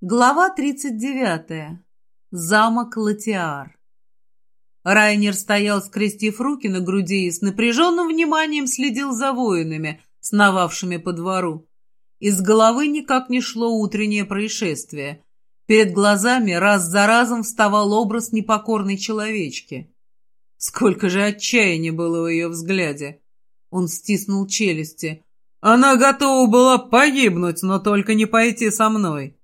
Глава 39. Замок Латиар. Райнер стоял, скрестив руки на груди и с напряженным вниманием следил за воинами, сновавшими по двору. Из головы никак не шло утреннее происшествие. Перед глазами раз за разом вставал образ непокорной человечки. Сколько же отчаяния было в ее взгляде. Он стиснул челюсти. Она готова была погибнуть, но только не пойти со мной.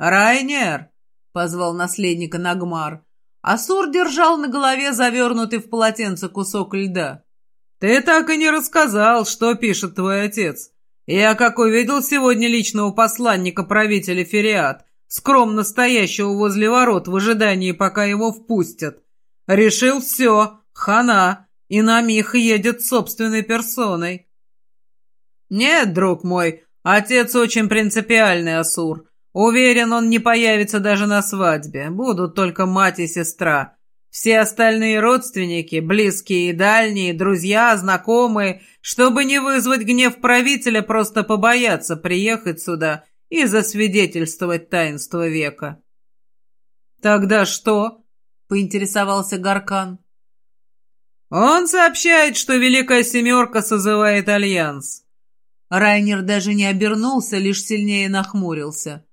«Райнер!» — позвал наследника Нагмар. Асур держал на голове завернутый в полотенце кусок льда. «Ты так и не рассказал, что пишет твой отец. Я, как увидел сегодня личного посланника правителя Фериат, скромно стоящего возле ворот в ожидании, пока его впустят, решил все, хана, и на мих едет собственной персоной». «Нет, друг мой, отец очень принципиальный Асур. Уверен, он не появится даже на свадьбе. Будут только мать и сестра. Все остальные родственники, близкие и дальние, друзья, знакомые, чтобы не вызвать гнев правителя, просто побоятся приехать сюда и засвидетельствовать таинство века. «Тогда что?» — поинтересовался Гаркан. «Он сообщает, что Великая Семерка созывает альянс». Райнер даже не обернулся, лишь сильнее нахмурился.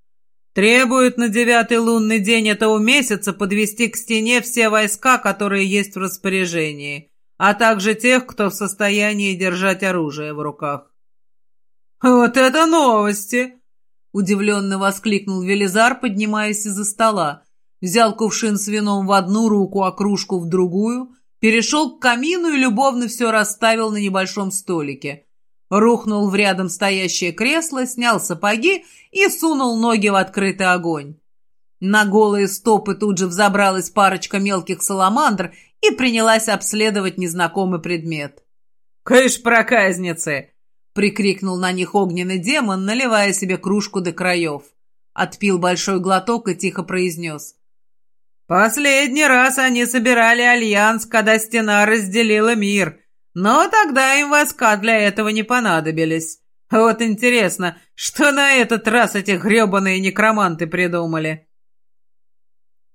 Требует на девятый лунный день этого месяца подвести к стене все войска, которые есть в распоряжении, а также тех, кто в состоянии держать оружие в руках. «Вот это новости!» — удивленно воскликнул Велизар, поднимаясь из-за стола. Взял кувшин с вином в одну руку, а кружку в другую, перешел к камину и любовно все расставил на небольшом столике — Рухнул в рядом стоящее кресло, снял сапоги и сунул ноги в открытый огонь. На голые стопы тут же взобралась парочка мелких саламандр и принялась обследовать незнакомый предмет. «Кыш, проказницы!» — прикрикнул на них огненный демон, наливая себе кружку до краев. Отпил большой глоток и тихо произнес. «Последний раз они собирали альянс, когда стена разделила мир». Но тогда им войска для этого не понадобились. Вот интересно, что на этот раз эти гребаные некроманты придумали?»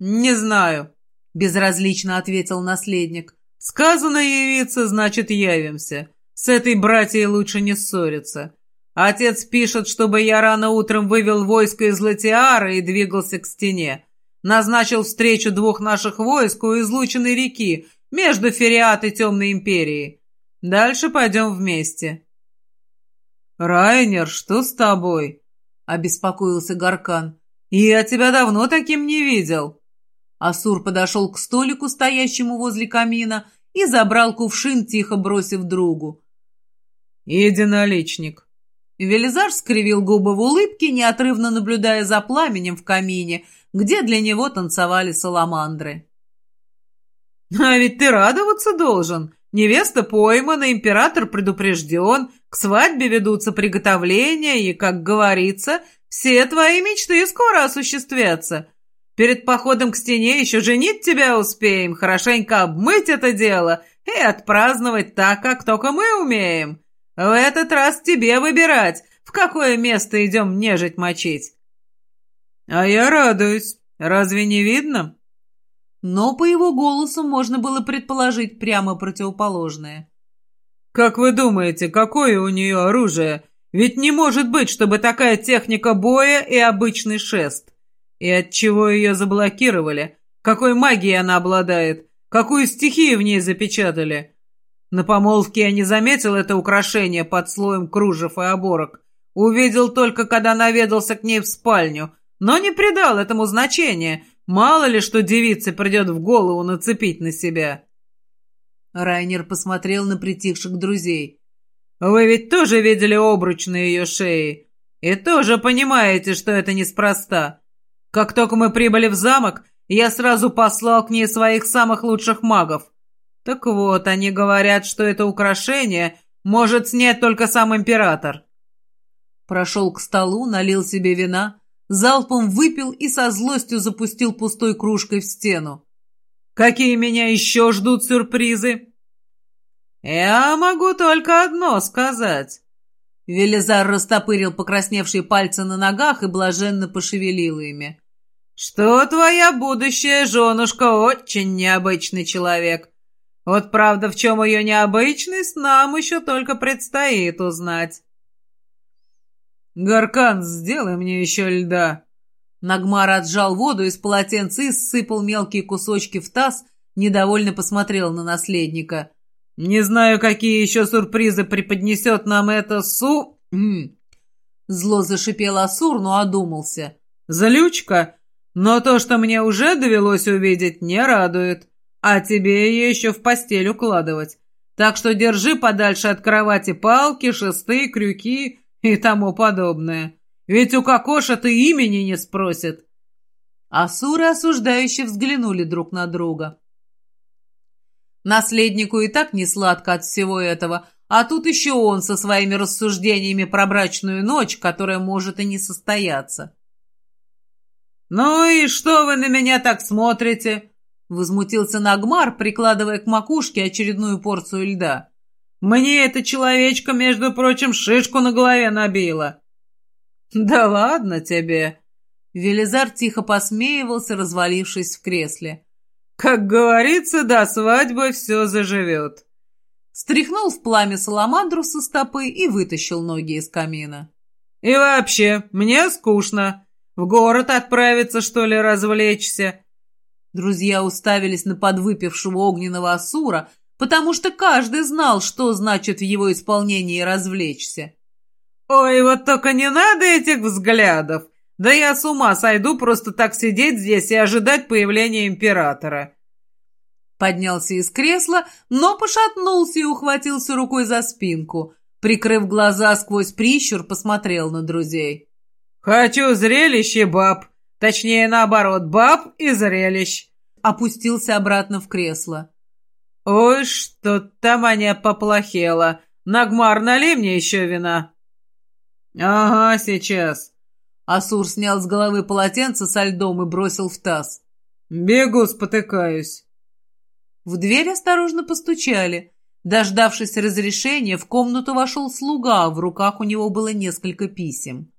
«Не знаю», — безразлично ответил наследник. «Сказано явиться, значит, явимся. С этой братьей лучше не ссориться. Отец пишет, чтобы я рано утром вывел войско из Латиара и двигался к стене. Назначил встречу двух наших войск у излученной реки между Фериат и Темной Империей. Дальше пойдем вместе». «Райнер, что с тобой?» — обеспокоился Гаркан. «Я тебя давно таким не видел». Асур подошел к столику, стоящему возле камина, и забрал кувшин, тихо бросив другу. «Единоличник». Велизар скривил губы в улыбке, неотрывно наблюдая за пламенем в камине, где для него танцевали саламандры. «А ведь ты радоваться должен!» Невеста поймана, император предупрежден, к свадьбе ведутся приготовления, и, как говорится, все твои мечты скоро осуществятся. Перед походом к стене еще женить тебя успеем, хорошенько обмыть это дело и отпраздновать так, как только мы умеем. В этот раз тебе выбирать, в какое место идем нежить мочить. А я радуюсь. Разве не видно? Но по его голосу можно было предположить прямо противоположное. «Как вы думаете, какое у нее оружие? Ведь не может быть, чтобы такая техника боя и обычный шест. И от чего ее заблокировали? Какой магией она обладает? Какую стихию в ней запечатали?» На помолвке я не заметил это украшение под слоем кружев и оборок. Увидел только, когда наведался к ней в спальню, но не придал этому значения, Мало ли, что девице придет в голову нацепить на себя. Райнер посмотрел на притихших друзей. «Вы ведь тоже видели обруч на ее шее и тоже понимаете, что это неспроста. Как только мы прибыли в замок, я сразу послал к ней своих самых лучших магов. Так вот, они говорят, что это украшение может снять только сам император». Прошел к столу, налил себе вина, залпом выпил и со злостью запустил пустой кружкой в стену. «Какие меня еще ждут сюрпризы?» «Я могу только одно сказать. Велизар растопырил покрасневшие пальцы на ногах и блаженно пошевелил ими. «Что твоя будущая женушка очень необычный человек. Вот правда, в чем ее необычность, нам еще только предстоит узнать». «Гаркан, сделай мне еще льда!» Нагмар отжал воду из полотенца и сыпал мелкие кусочки в таз, недовольно посмотрел на наследника. «Не знаю, какие еще сюрпризы преподнесет нам это су...» Зло зашипел Асур, но одумался. «Залючка? Но то, что мне уже довелось увидеть, не радует. А тебе ее еще в постель укладывать. Так что держи подальше от кровати палки, шесты, крюки и тому подобное. Ведь у Кокоша ты имени не спросит». Асуры осуждающе взглянули друг на друга. Наследнику и так не сладко от всего этого, а тут еще он со своими рассуждениями про брачную ночь, которая может и не состояться. «Ну и что вы на меня так смотрите?» — возмутился Нагмар, прикладывая к макушке очередную порцию льда. «Мне эта человечка, между прочим, шишку на голове набила». «Да ладно тебе!» Велизар тихо посмеивался, развалившись в кресле. Как говорится, до свадьбы все заживет. Стряхнул в пламя саламандру со стопы и вытащил ноги из камина. И вообще, мне скучно. В город отправиться, что ли, развлечься? Друзья уставились на подвыпившего огненного асура, потому что каждый знал, что значит в его исполнении развлечься. «Ой, вот только не надо этих взглядов! Да я с ума сойду просто так сидеть здесь и ожидать появления императора. Поднялся из кресла, но пошатнулся и ухватился рукой за спинку. Прикрыв глаза сквозь прищур, посмотрел на друзей. «Хочу зрелище, баб! Точнее, наоборот, баб и зрелищ!» Опустился обратно в кресло. «Ой, что-то мне поплохело! Нагмар, налей мне еще вина!» «Ага, сейчас!» Асур снял с головы полотенце со льдом и бросил в таз. «Бегу, спотыкаюсь». В дверь осторожно постучали. Дождавшись разрешения, в комнату вошел слуга, в руках у него было несколько писем.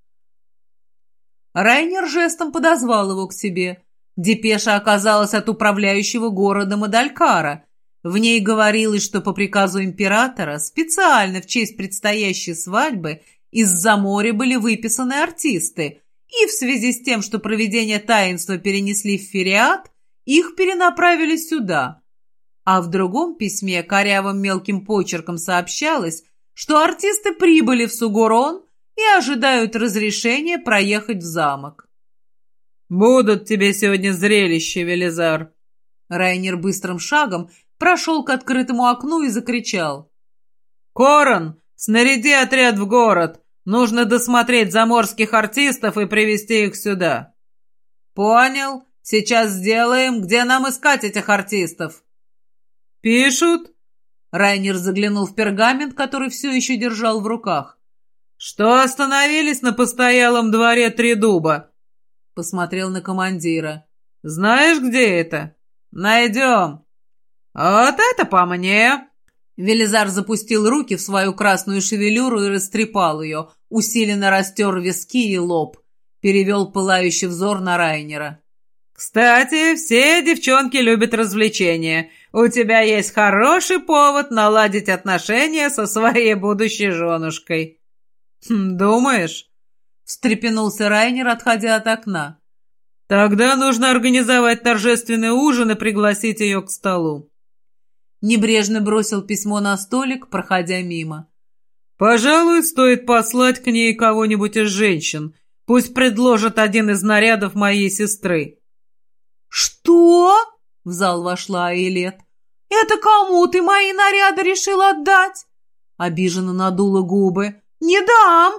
Райнер жестом подозвал его к себе. Депеша оказалась от управляющего города Мадалькара. В ней говорилось, что по приказу императора специально в честь предстоящей свадьбы из-за моря были выписаны артисты, и в связи с тем, что проведение таинства перенесли в Фериат, их перенаправили сюда. А в другом письме корявым мелким почерком сообщалось, что артисты прибыли в Сугурон и ожидают разрешения проехать в замок. «Будут тебе сегодня зрелища, Велизар!» Райнер быстрым шагом прошел к открытому окну и закричал. «Корон, снаряди отряд в город! Нужно досмотреть заморских артистов и привести их сюда». «Понял. Сейчас сделаем. Где нам искать этих артистов?» «Пишут?» Райнер заглянул в пергамент, который все еще держал в руках. «Что остановились на постоялом дворе Три Дуба?» Посмотрел на командира. «Знаешь, где это?» «Найдем». «Вот это по мне!» Велизар запустил руки в свою красную шевелюру и растрепал ее, усиленно растер виски и лоб. Перевел пылающий взор на Райнера. «Кстати, все девчонки любят развлечения. У тебя есть хороший повод наладить отношения со своей будущей женушкой». «Хм, «Думаешь?» — встрепенулся Райнер, отходя от окна. «Тогда нужно организовать торжественный ужин и пригласить ее к столу. Небрежно бросил письмо на столик, проходя мимо. «Пожалуй, стоит послать к ней кого-нибудь из женщин. Пусть предложат один из нарядов моей сестры». «Что?» — в зал вошла Айлет. «Это кому ты мои наряды решил отдать?» Обиженно надула губы. «Не дам!»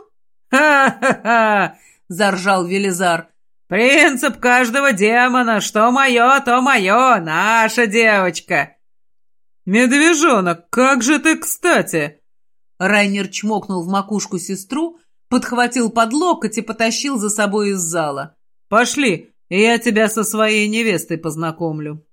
«Ха-ха-ха!» — заржал Велизар. «Принцип каждого демона, что мое, то мое, наша девочка!» «Медвежонок, как же ты кстати!» Райнер чмокнул в макушку сестру, подхватил под локоть и потащил за собой из зала. «Пошли, я тебя со своей невестой познакомлю».